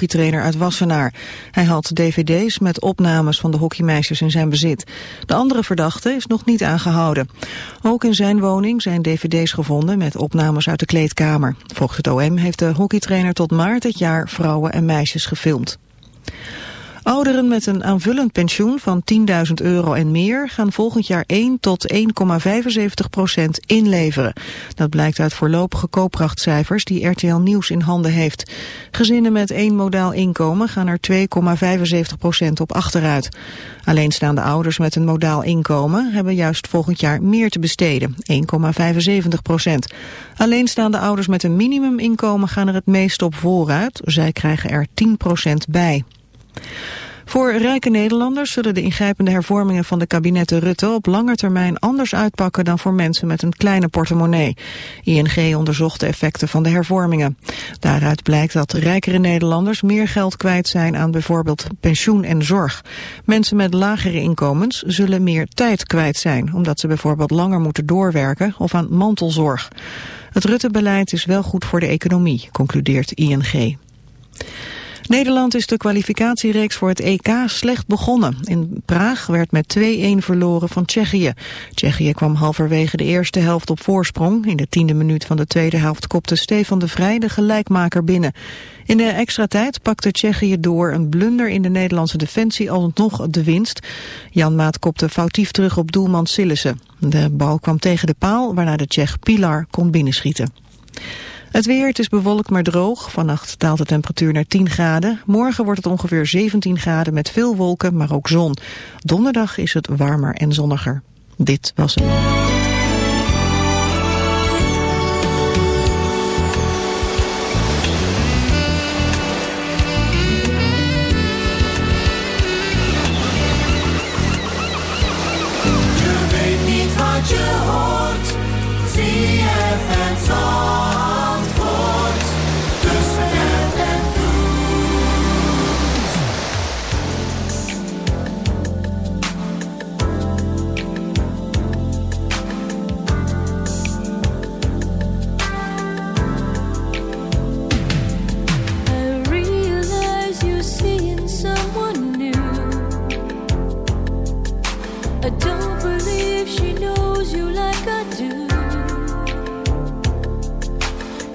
hockeytrainer uit Wassenaar. Hij had dvd's met opnames van de hockeymeisjes in zijn bezit. De andere verdachte is nog niet aangehouden. Ook in zijn woning zijn dvd's gevonden met opnames uit de kleedkamer. Volgens het OM heeft de hockeytrainer tot maart dit jaar vrouwen en meisjes gefilmd. Ouderen met een aanvullend pensioen van 10.000 euro en meer gaan volgend jaar 1 tot 1,75 procent inleveren. Dat blijkt uit voorlopige koopkrachtcijfers die RTL Nieuws in handen heeft. Gezinnen met één modaal inkomen gaan er 2,75 procent op achteruit. Alleenstaande ouders met een modaal inkomen hebben juist volgend jaar meer te besteden, 1,75 procent. Alleenstaande ouders met een minimuminkomen gaan er het meest op vooruit. Zij krijgen er 10 procent bij. Voor rijke Nederlanders zullen de ingrijpende hervormingen van de kabinetten Rutte op lange termijn anders uitpakken dan voor mensen met een kleine portemonnee. ING onderzocht de effecten van de hervormingen. Daaruit blijkt dat rijkere Nederlanders meer geld kwijt zijn aan bijvoorbeeld pensioen en zorg. Mensen met lagere inkomens zullen meer tijd kwijt zijn, omdat ze bijvoorbeeld langer moeten doorwerken of aan mantelzorg. Het Rutte-beleid is wel goed voor de economie, concludeert ING. Nederland is de kwalificatiereeks voor het EK slecht begonnen. In Praag werd met 2-1 verloren van Tsjechië. Tsjechië kwam halverwege de eerste helft op voorsprong. In de tiende minuut van de tweede helft kopte Stefan de Vrij de gelijkmaker binnen. In de extra tijd pakte Tsjechië door een blunder in de Nederlandse defensie alsnog de winst. Jan Maat kopte foutief terug op doelman Sillissen. De bal kwam tegen de paal waarna de Tsjech Pilar kon binnenschieten. Het weer, het is bewolkt maar droog. Vannacht daalt de temperatuur naar 10 graden. Morgen wordt het ongeveer 17 graden met veel wolken, maar ook zon. Donderdag is het warmer en zonniger. Dit was het. Je hoort. Zie je het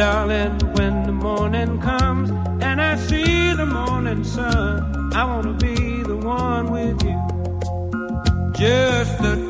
darling, when the morning comes and I see the morning sun, I wanna be the one with you. Just the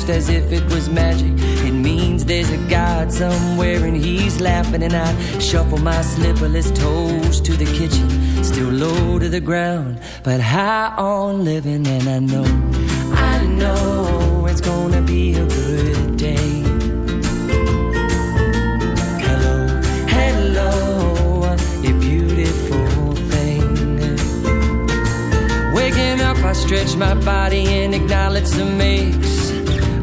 almost as if it was magic. It means there's a God somewhere and he's laughing. And I shuffle my slipperless toes to the kitchen. Still low to the ground, but high on living. And I know, I know it's gonna be a good day. Hello, hello, you beautiful thing. Waking up, I stretch my body and acknowledge some aches.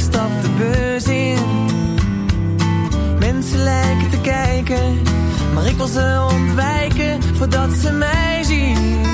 Ik stap de bus in. Mensen lijken te kijken. Maar ze ontwijken voordat ze mij zien.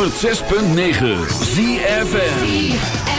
106.9 ZFN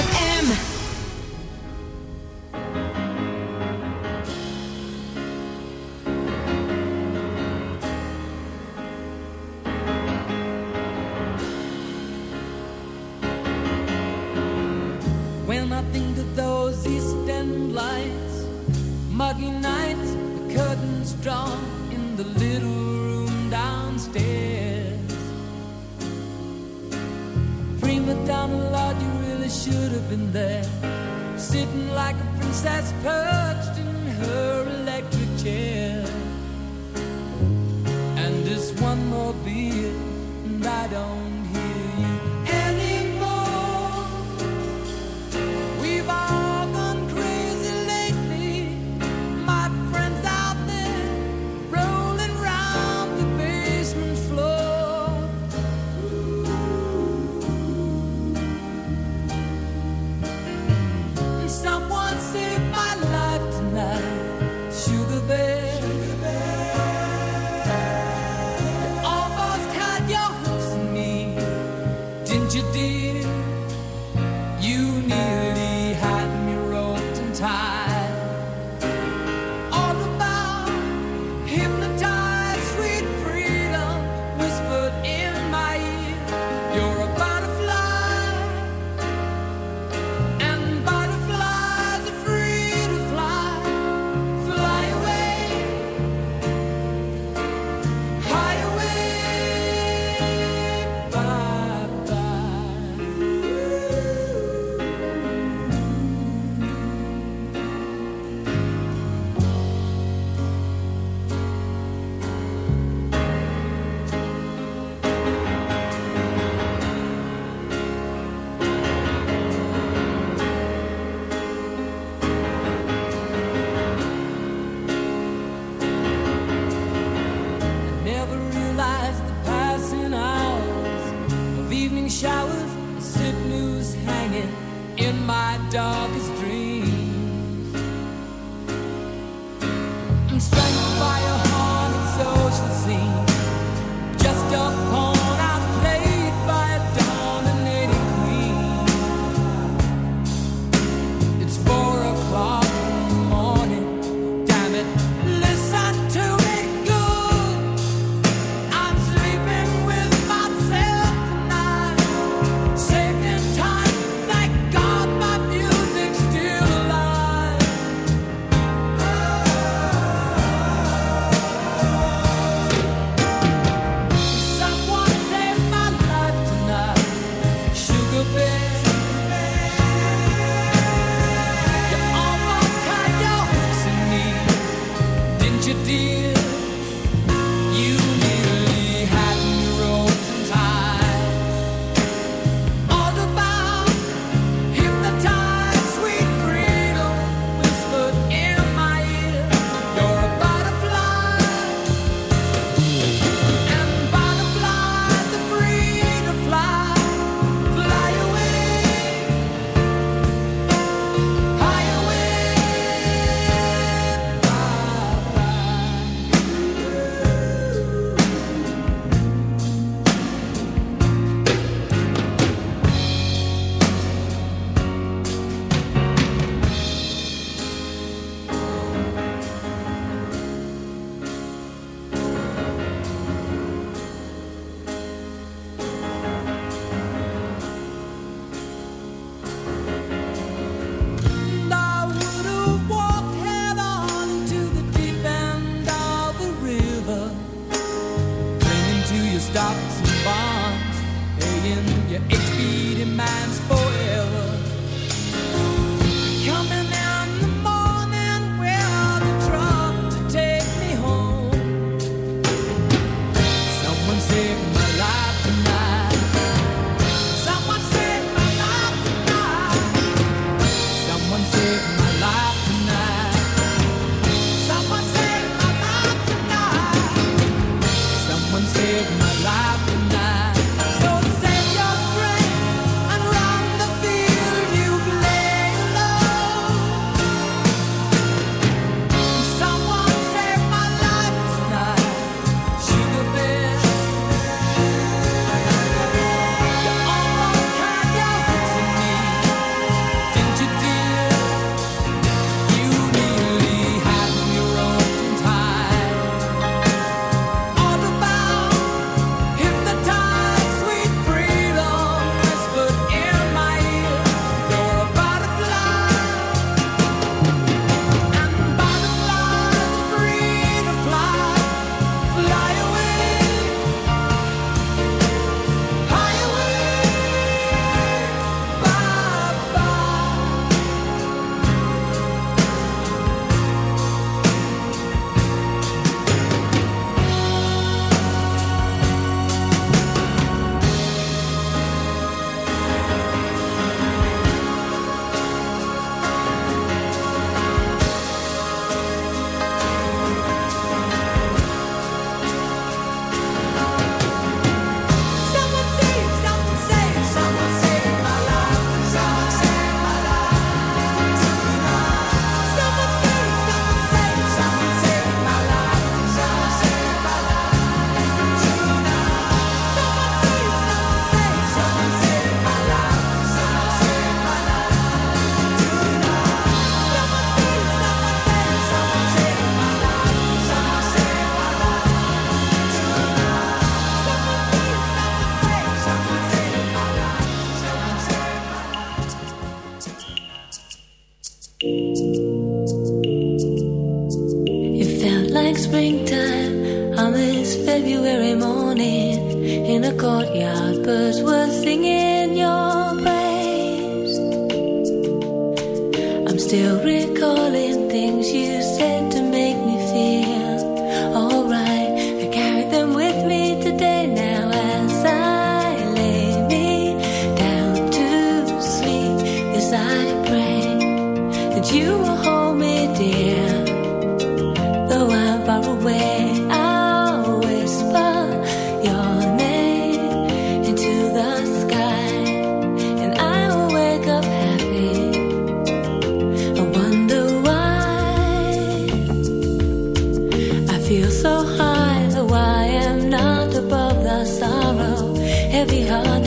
though I am not above the sorrow, heavy-hearted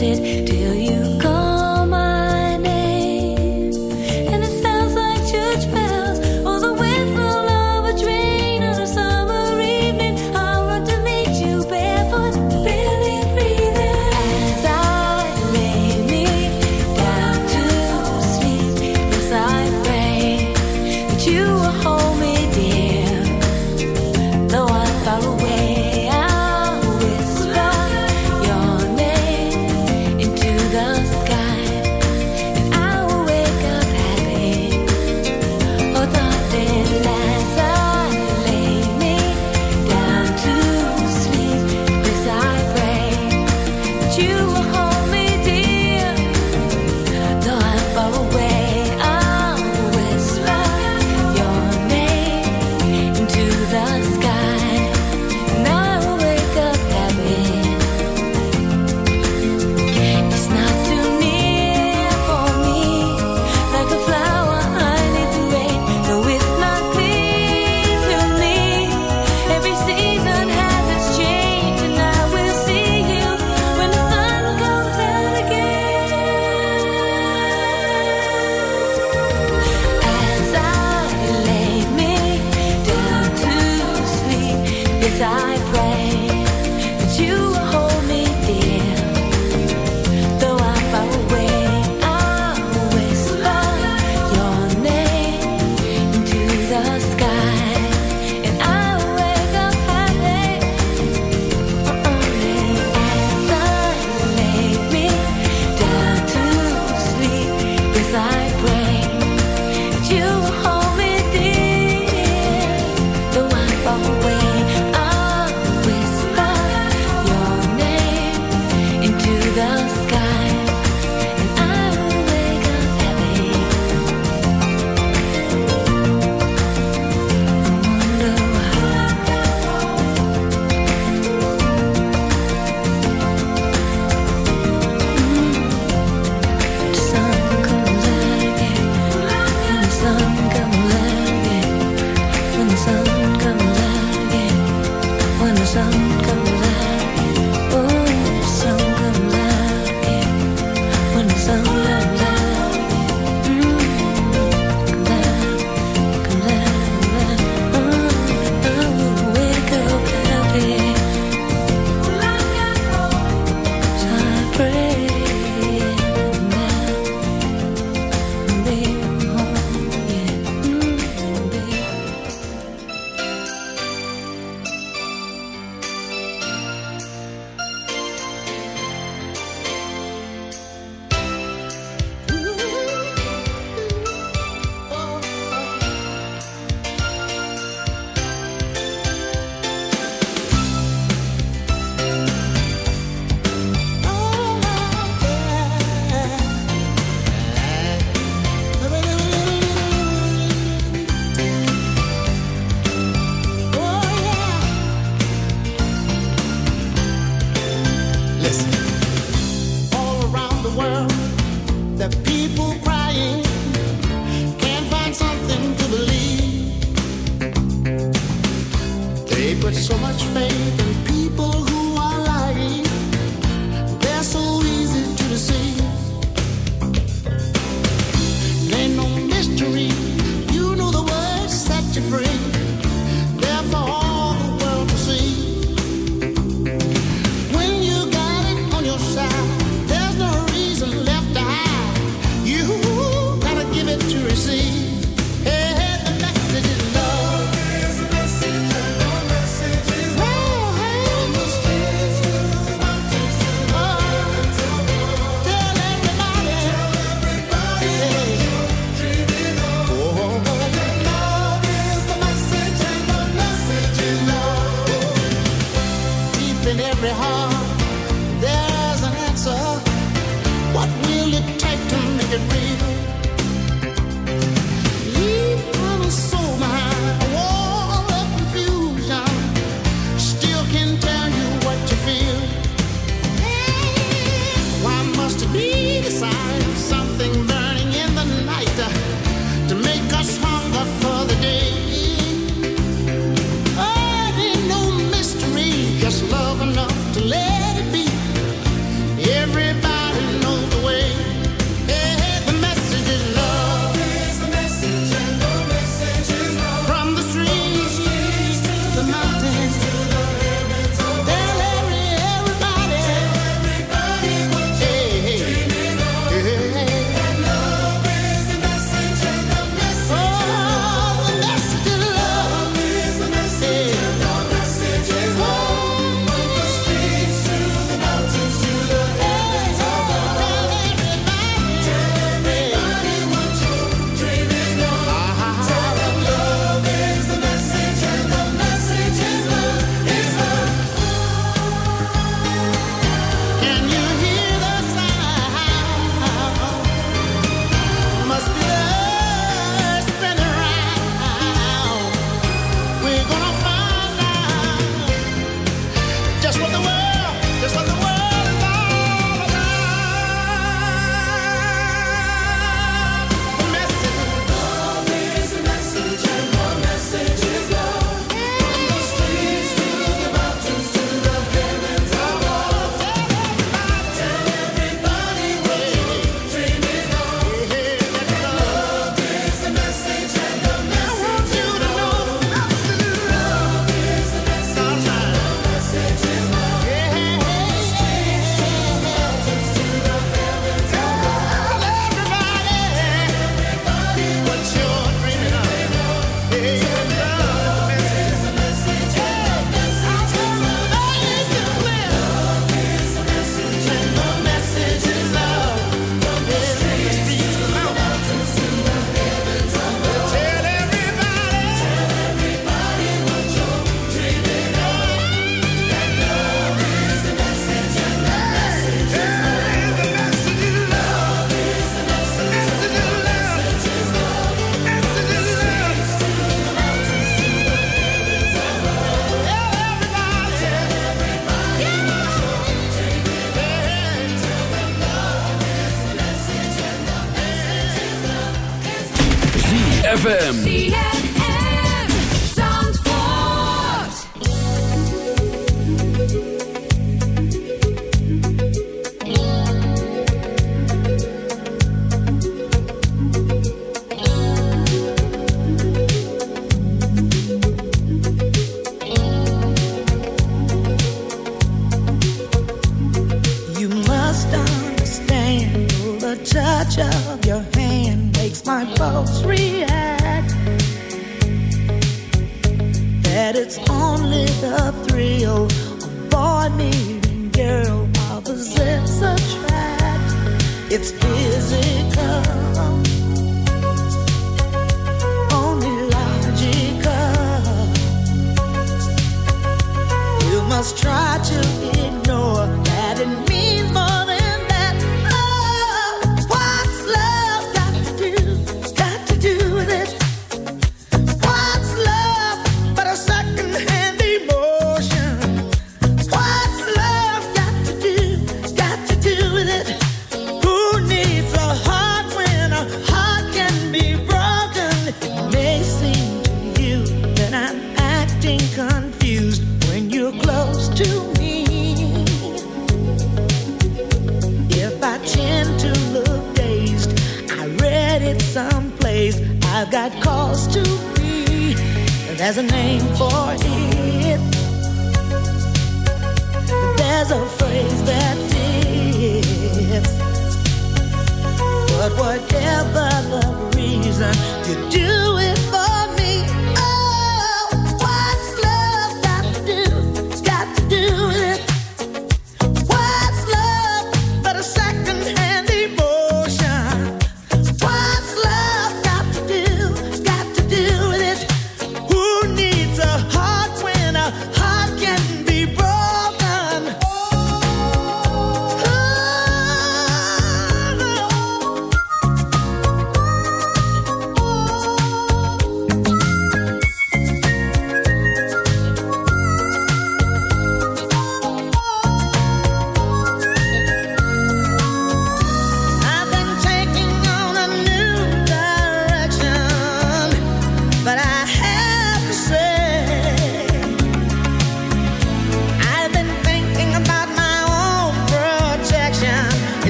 running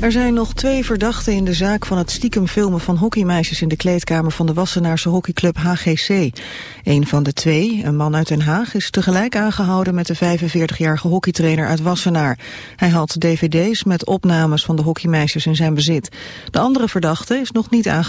Er zijn nog twee verdachten in de zaak van het stiekem filmen van hockeymeisjes in de kleedkamer van de Wassenaarse hockeyclub HGC. Een van de twee, een man uit Den Haag, is tegelijk aangehouden met de 45-jarige hockeytrainer uit Wassenaar. Hij had dvd's met opnames van de hockeymeisjes in zijn bezit. De andere verdachte is nog niet aangehouden.